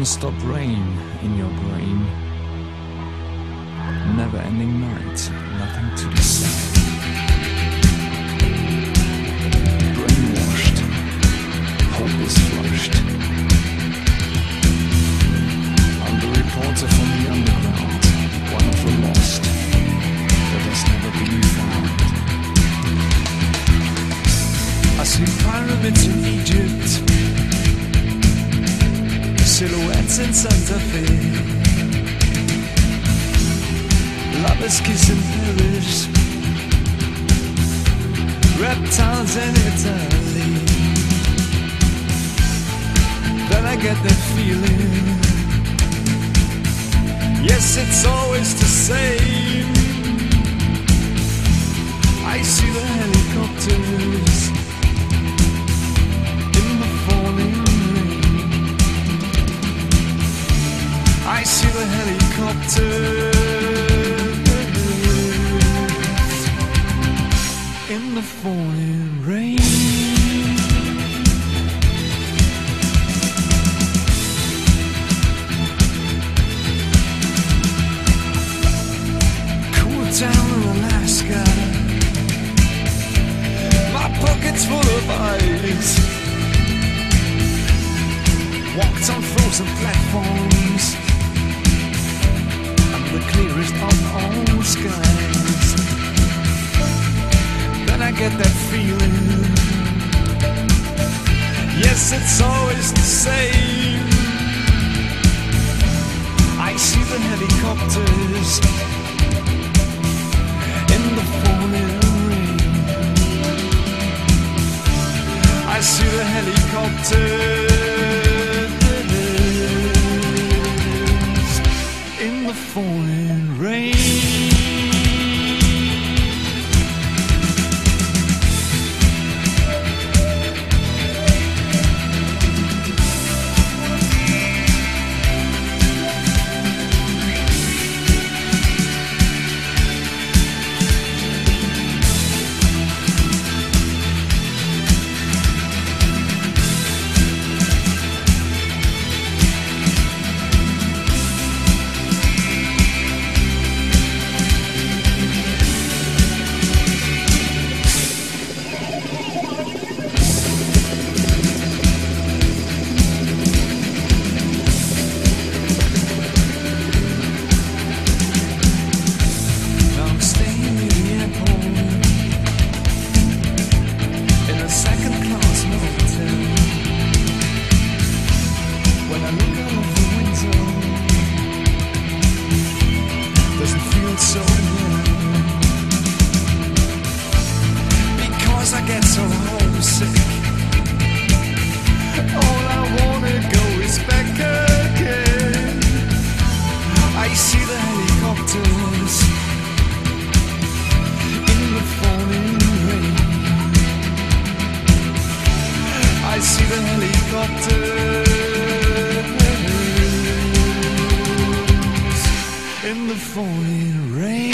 Non-stop rain in your brain. Never-ending night, nothing to decide. Brainwashed, hope is flushed. I'm the reporter from the underground, one of the lost that has never been found. I see pyramids in Egypt, silhouettes in Santa Fe, lovers kiss in Paris, reptiles in Italy. Then I get that feeling. Yes, it's always the same. I see the helicopters In the falling rain. Full of ice. Walked on frozen platforms. Clearest of all skies. Then I get that feeling. Yes, it's always the same. I see the helicopters in the falling rain. I see the helicopters falling because I get so homesick. All I wanna go is back again. I see the helicopters in the falling rain. I see the helicopters in the falling rain.